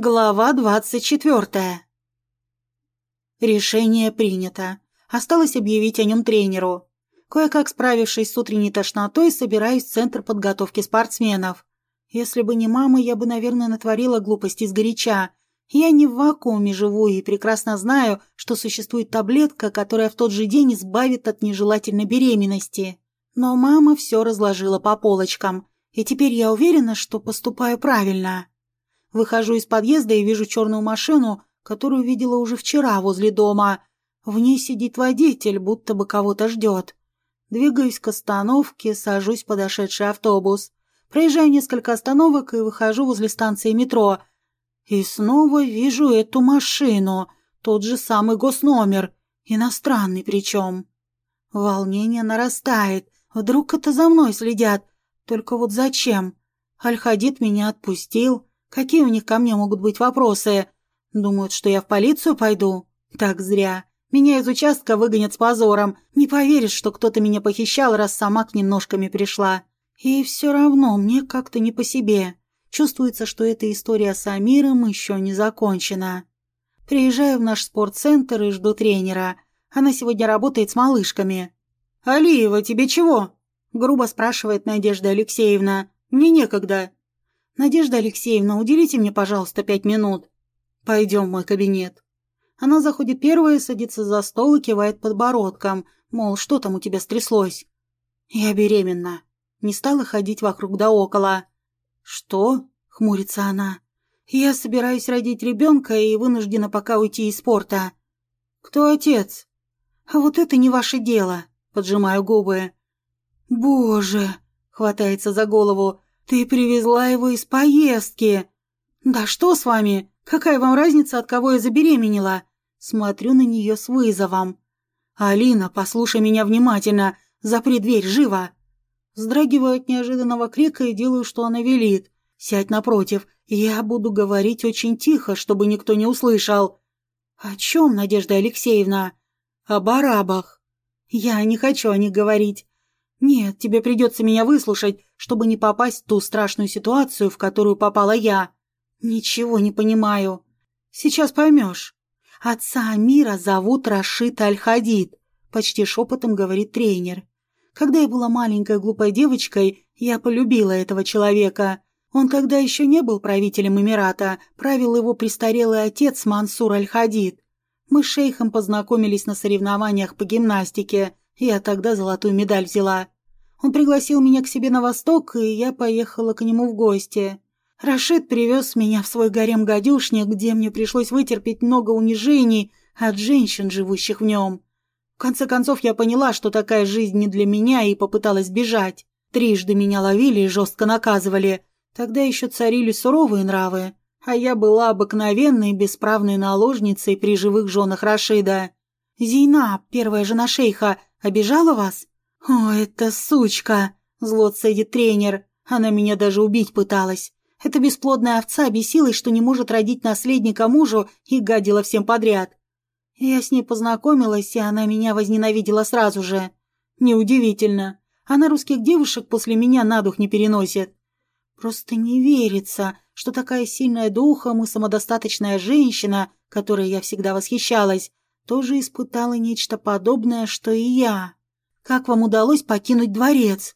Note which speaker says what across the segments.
Speaker 1: Глава двадцать четвертая. Решение принято. Осталось объявить о нем тренеру. Кое-как справившись с утренней тошнотой, собираюсь в центр подготовки спортсменов. Если бы не мама, я бы, наверное, натворила глупости сгоряча. Я не в вакууме живу и прекрасно знаю, что существует таблетка, которая в тот же день избавит от нежелательной беременности. Но мама все разложила по полочкам, и теперь я уверена, что поступаю правильно. Выхожу из подъезда и вижу черную машину, которую видела уже вчера возле дома. В ней сидит водитель, будто бы кого-то ждет. Двигаюсь к остановке, сажусь в подошедший автобус. Проезжаю несколько остановок и выхожу возле станции метро. И снова вижу эту машину, тот же самый госномер, иностранный причем. Волнение нарастает. Вдруг это за мной следят? Только вот зачем? Альхадид меня отпустил. Какие у них ко мне могут быть вопросы? Думают, что я в полицию пойду? Так зря. Меня из участка выгонят с позором. Не поверишь, что кто-то меня похищал, раз сама к ним ножками пришла. И все равно мне как-то не по себе. Чувствуется, что эта история с Амиром еще не закончена. Приезжаю в наш спортцентр и жду тренера. Она сегодня работает с малышками. «Алиева, тебе чего?» – грубо спрашивает Надежда Алексеевна. «Мне некогда». «Надежда Алексеевна, уделите мне, пожалуйста, пять минут». «Пойдем в мой кабинет». Она заходит первая, садится за стол и кивает подбородком, мол, что там у тебя стряслось. «Я беременна». Не стала ходить вокруг да около. «Что?» — хмурится она. «Я собираюсь родить ребенка и вынуждена пока уйти из спорта». «Кто отец?» «А вот это не ваше дело», — поджимаю губы. «Боже!» — хватается за голову. «Ты привезла его из поездки!» «Да что с вами? Какая вам разница, от кого я забеременела?» Смотрю на нее с вызовом. «Алина, послушай меня внимательно. Запри дверь, живо!» Вздрагиваю от неожиданного крика и делаю, что она велит. «Сядь напротив. Я буду говорить очень тихо, чтобы никто не услышал». «О чем, Надежда Алексеевна?» «Об арабах». «Я не хочу о них говорить. «Нет, тебе придется меня выслушать, чтобы не попасть в ту страшную ситуацию, в которую попала я. Ничего не понимаю. Сейчас поймешь. Отца Амира зовут Рашид Аль-Хадид», — почти шепотом говорит тренер. «Когда я была маленькой глупой девочкой, я полюбила этого человека. Он, когда еще не был правителем Эмирата, правил его престарелый отец Мансур Аль-Хадид. Мы с шейхом познакомились на соревнованиях по гимнастике, я тогда золотую медаль взяла. Он пригласил меня к себе на восток, и я поехала к нему в гости. Рашид привез меня в свой гарем-гадюшник, где мне пришлось вытерпеть много унижений от женщин, живущих в нем. В конце концов, я поняла, что такая жизнь не для меня, и попыталась бежать. Трижды меня ловили и жестко наказывали. Тогда еще царили суровые нравы, а я была обыкновенной бесправной наложницей при живых женах Рашида. Зейнаб, первая жена шейха, обижала вас? О, это сучка! Зло цедит тренер. Она меня даже убить пыталась. Эта бесплодная овца бесилась, что не может родить наследника мужу и гадила всем подряд. Я с ней познакомилась, и она меня возненавидела сразу же. Неудивительно. Она русских девушек после меня на дух не переносит. Просто не верится, что такая сильная духом и самодостаточная женщина, которой я всегда восхищалась, тоже испытала нечто подобное, что и я. Как вам удалось покинуть дворец?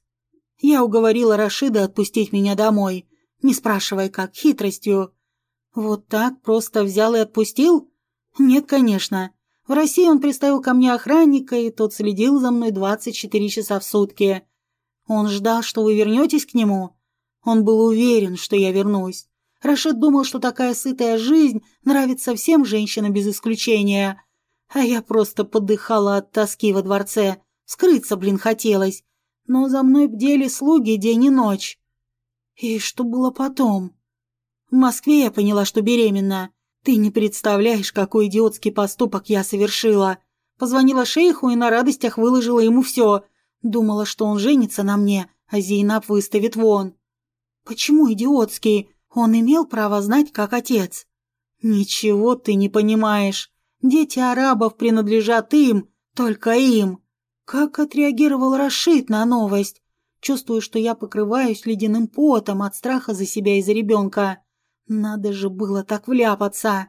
Speaker 1: Я уговорила Рашида отпустить меня домой, не спрашивая как, хитростью. Вот так просто взял и отпустил? Нет, конечно. В России он приставил ко мне охранника, и тот следил за мной 24 часа в сутки. Он ждал, что вы вернетесь к нему. Он был уверен, что я вернусь. Рашид думал, что такая сытая жизнь нравится всем женщинам без исключения. А я просто подыхала от тоски во дворце. Скрыться, блин, хотелось. Но за мной бдели слуги день и ночь. И что было потом? В Москве я поняла, что беременна. Ты не представляешь, какой идиотский поступок я совершила. Позвонила шейху и на радостях выложила ему все. Думала, что он женится на мне, а Зейнаб выставит вон. Почему идиотский? Он имел право знать, как отец. Ничего ты не понимаешь. Дети арабов принадлежат им, только им. Как отреагировал Рашид на новость? Чувствую, что я покрываюсь ледяным потом от страха за себя и за ребенка. Надо же было так вляпаться.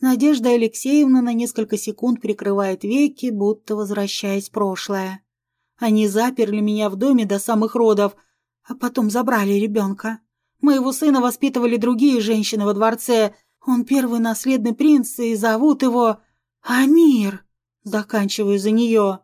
Speaker 1: Надежда Алексеевна на несколько секунд прикрывает веки, будто возвращаясь в прошлое. Они заперли меня в доме до самых родов, а потом забрали ребенка. Моего сына воспитывали другие женщины во дворце. Он первый наследный принц, и зовут его Амир. Заканчиваю за нее.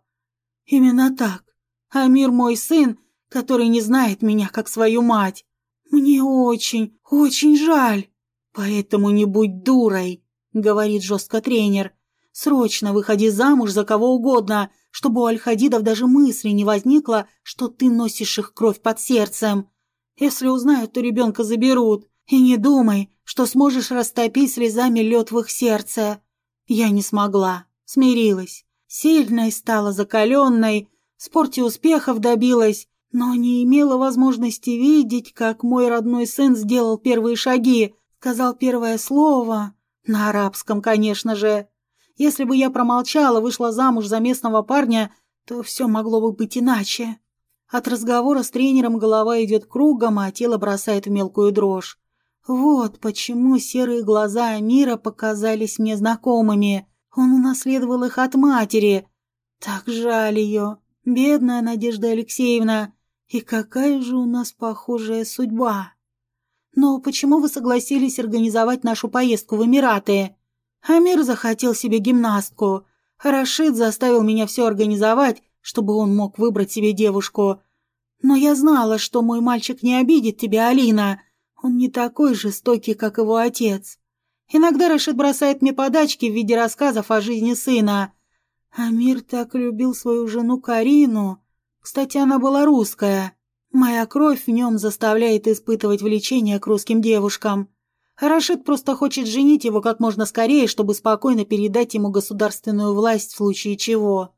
Speaker 1: Именно так. Амир мой сын, который не знает меня как свою мать. Мне очень, очень жаль. Поэтому не будь дурой, говорит жестко тренер. Срочно выходи замуж за кого угодно, чтобы у Альхадидов даже мысли не возникло, что ты носишь их кровь под сердцем. Если узнают, то ребенка заберут. И не думай, что сможешь растопить слезами лед в их сердце. Я не смогла. Смирилась. Сильной стала, закаленной. В спорте успехов добилась, но не имела возможности видеть, как мой родной сын сделал первые шаги, сказал первое слово. На арабском, конечно же. Если бы я промолчала, вышла замуж за местного парня, то все могло бы быть иначе. От разговора с тренером голова идет кругом, а тело бросает в мелкую дрожь. Вот почему серые глаза Амира показались мне знакомыми. Он унаследовал их от матери. Так жаль ее. Бедная Надежда Алексеевна. И какая же у нас похожая судьба. Но почему вы согласились организовать нашу поездку в Эмираты? Амир захотел себе гимнастку. Рашид заставил меня все организовать, чтобы он мог выбрать себе девушку. Но я знала, что мой мальчик не обидит тебя, Алина. Он не такой жестокий, как его отец. Иногда Рашид бросает мне подачки в виде рассказов о жизни сына. Амир так любил свою жену Карину. Кстати, она была русская. Моя кровь в нем заставляет испытывать влечение к русским девушкам. Рашид просто хочет женить его как можно скорее, чтобы спокойно передать ему государственную власть в случае чего.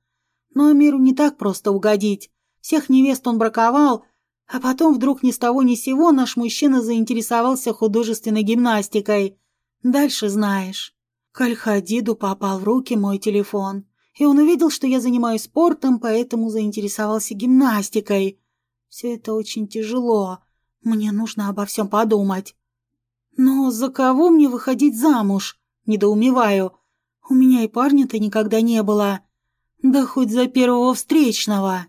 Speaker 1: Но Амиру не так просто угодить. Всех невест он браковал, а потом вдруг ни с того ни сего наш мужчина заинтересовался художественной гимнастикой. Дальше знаешь. К Альхадиду попал в руки мой телефон, и он увидел, что я занимаюсь спортом, поэтому заинтересовался гимнастикой. Все это очень тяжело. Мне нужно обо всем подумать. Но за кого мне выходить замуж? Недоумеваю. У меня и парня-то никогда не было. Да хоть за первого встречного.